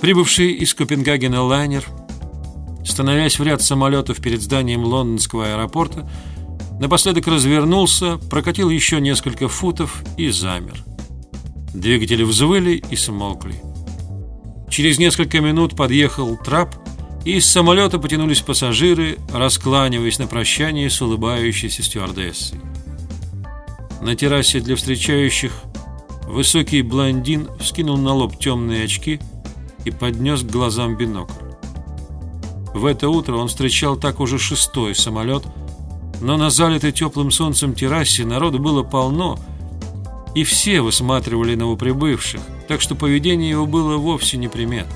Прибывший из Копенгагена лайнер, становясь в ряд самолетов перед зданием лондонского аэропорта, напоследок развернулся, прокатил еще несколько футов и замер. Двигатели взвыли и смолкли. Через несколько минут подъехал трап, и из самолета потянулись пассажиры, раскланиваясь на прощание с улыбающейся стюардессой. На террасе для встречающих высокий блондин вскинул на лоб темные очки и поднес к глазам бинокль. В это утро он встречал так уже шестой самолет, но на залитой теплым солнцем террасе народу было полно, и все высматривали новоприбывших, так что поведение его было вовсе неприметно.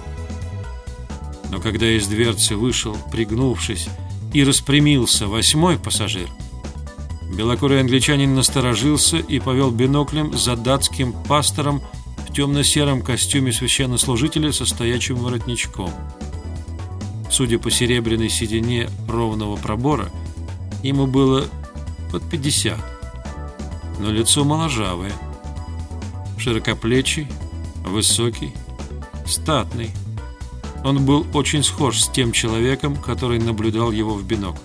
Но когда из дверцы вышел, пригнувшись, и распрямился восьмой пассажир, белокурый англичанин насторожился и повел биноклем за датским пастором темно-сером костюме священнослужителя со стоячим воротничком. Судя по серебряной седине ровного пробора, ему было под 50, но лицо моложавое, широкоплечий, высокий, статный. Он был очень схож с тем человеком, который наблюдал его в бинокль.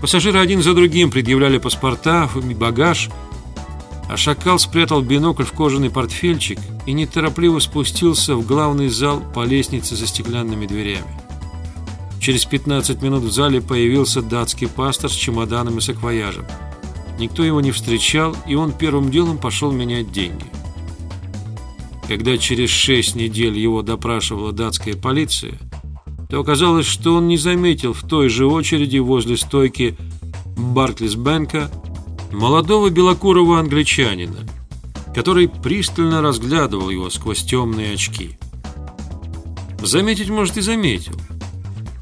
Пассажиры один за другим предъявляли паспорта и багаж, а шакал спрятал бинокль в кожаный портфельчик и неторопливо спустился в главный зал по лестнице за стеклянными дверями. Через 15 минут в зале появился датский пастор с чемоданом и саквояжем. Никто его не встречал, и он первым делом пошел менять деньги. Когда через шесть недель его допрашивала датская полиция, то оказалось, что он не заметил в той же очереди возле стойки Барклис Бэнка молодого белокурого англичанина, который пристально разглядывал его сквозь темные очки. Заметить, может, и заметил,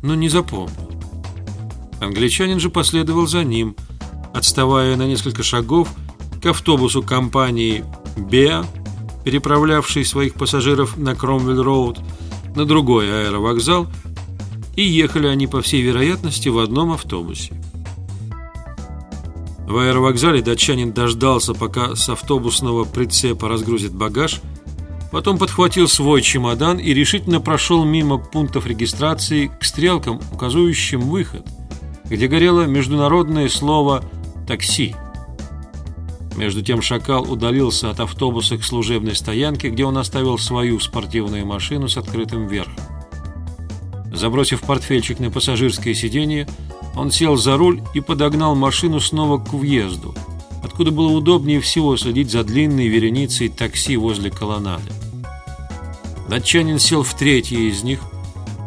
но не запомнил. Англичанин же последовал за ним, отставая на несколько шагов к автобусу компании «Беа», переправлявший своих пассажиров на Кромвель-Роуд, на другой аэровокзал, и ехали они, по всей вероятности, в одном автобусе. В аэровокзале датчанин дождался, пока с автобусного прицепа разгрузит багаж, потом подхватил свой чемодан и решительно прошел мимо пунктов регистрации к стрелкам, указывающим выход, где горело международное слово «такси». Между тем шакал удалился от автобуса к служебной стоянке, где он оставил свою спортивную машину с открытым верхом. Забросив портфельчик на пассажирское сиденье, он сел за руль и подогнал машину снова к въезду, откуда было удобнее всего следить за длинной вереницей такси возле колоннады. Датчанин сел в третье из них,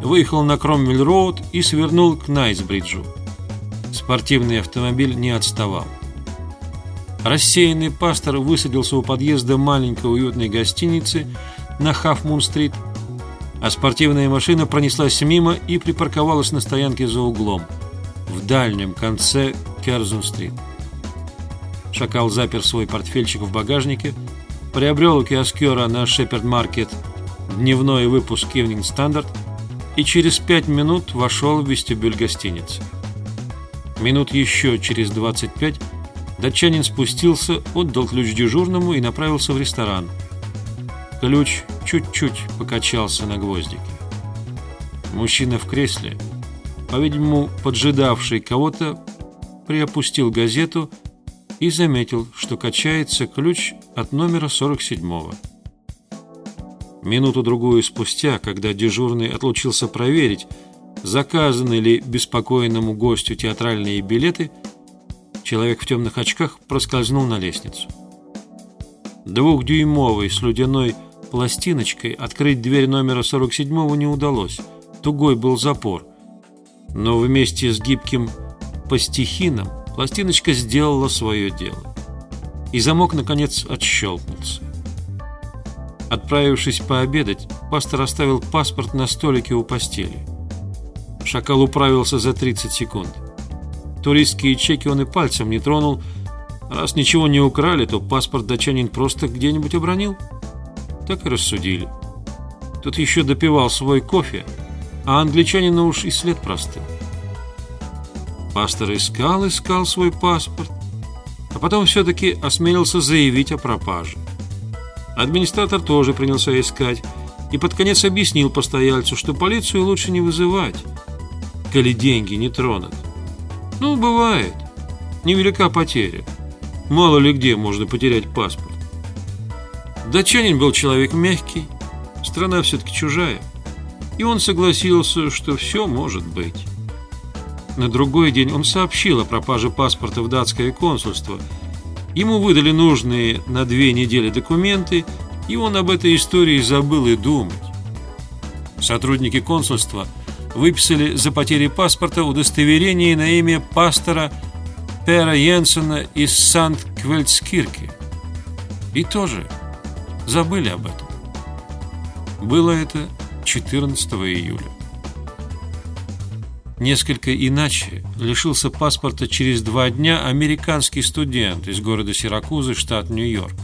выехал на Кромвель-Роуд и свернул к Найтсбриджу. Спортивный автомобиль не отставал. Рассеянный пастор высадился у подъезда маленькой уютной гостиницы на Хафмун-стрит, а спортивная машина пронеслась мимо и припарковалась на стоянке за углом – в дальнем конце Керзун-стрит. Шакал запер свой портфельчик в багажнике, приобрел у киоскера на Шеперд-маркет дневной выпуск Evening Standard и через пять минут вошел в вестибюль гостиницы. Минут еще через 25 датчанин спустился, отдал ключ дежурному и направился в ресторан. Ключ чуть-чуть покачался на гвоздике. Мужчина в кресле – по-видимому, поджидавший кого-то, приопустил газету и заметил, что качается ключ от номера 47-го. Минуту-другую спустя, когда дежурный отлучился проверить, заказаны ли беспокойному гостю театральные билеты, человек в темных очках проскользнул на лестницу. Двухдюймовой слюдяной пластиночкой открыть дверь номера 47-го не удалось. Тугой был запор – но вместе с гибким пастихином пластиночка сделала свое дело. И замок, наконец, отщелкнулся. Отправившись пообедать, пастор оставил паспорт на столике у постели. Шакал управился за 30 секунд. Туристские чеки он и пальцем не тронул. Раз ничего не украли, то паспорт датчанин просто где-нибудь обронил. Так и рассудили. Тут еще допивал свой кофе, а англичанина уж и след простыл. Пастор искал, искал свой паспорт, а потом все-таки осмелился заявить о пропаже. Администратор тоже принялся искать, и под конец объяснил постояльцу, что полицию лучше не вызывать, коли деньги не тронут. Ну, бывает. Невелика потеря. Мало ли где можно потерять паспорт. Датчанин был человек мягкий, страна все-таки чужая. И он согласился, что все может быть. На другой день он сообщил о пропаже паспорта в датское консульство. Ему выдали нужные на две недели документы, и он об этой истории забыл и думать. Сотрудники консульства выписали за потери паспорта удостоверение на имя пастора Пера Йенсена из Санкт-Квельцкирки. И тоже забыли об этом. Было это 14 июля. Несколько иначе лишился паспорта через два дня американский студент из города Сиракузы, штат Нью-Йорк.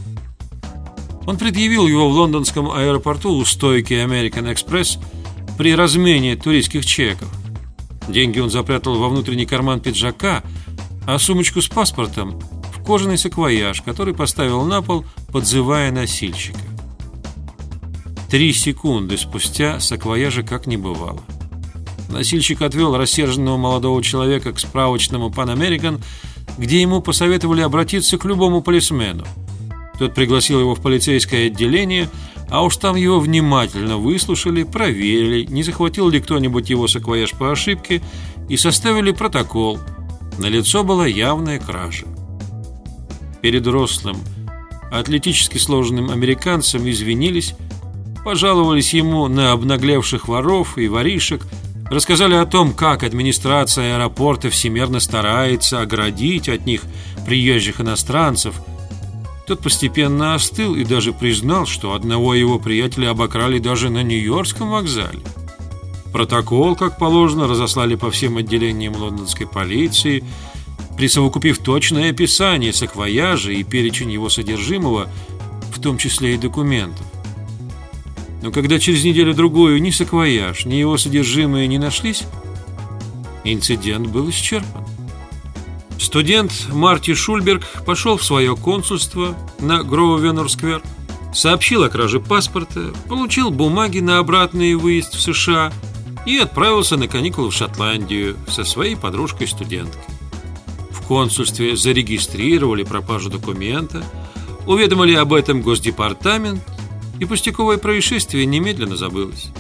Он предъявил его в лондонском аэропорту у стойки American Express при размене туристских чеков. Деньги он запрятал во внутренний карман пиджака, а сумочку с паспортом в кожаный саквояж, который поставил на пол, подзывая носильщика. Три секунды спустя саквояжа как не бывало. Носильщик отвел рассерженного молодого человека к справочному Pan American, где ему посоветовали обратиться к любому полисмену. Тот пригласил его в полицейское отделение, а уж там его внимательно выслушали, проверили, не захватил ли кто-нибудь его саквояж по ошибке и составили протокол. На лицо была явная кража. Перед рослым, атлетически сложенным американцем извинились, пожаловались ему на обнаглевших воров и воришек, Рассказали о том, как администрация аэропорта всемерно старается оградить от них приезжих иностранцев. Тот постепенно остыл и даже признал, что одного его приятеля обокрали даже на Нью-Йоркском вокзале. Протокол, как положено, разослали по всем отделениям лондонской полиции, присовокупив точное описание саквояжа и перечень его содержимого, в том числе и документов. Но когда через неделю-другую ни саквояж, ни его содержимое не нашлись, инцидент был исчерпан. Студент Марти Шульберг пошел в свое консульство на Гроувенор-сквер, сообщил о краже паспорта, получил бумаги на обратный выезд в США и отправился на каникулы в Шотландию со своей подружкой-студенткой. В консульстве зарегистрировали пропажу документа, уведомили об этом Госдепартамент и пустяковое происшествие немедленно забылось.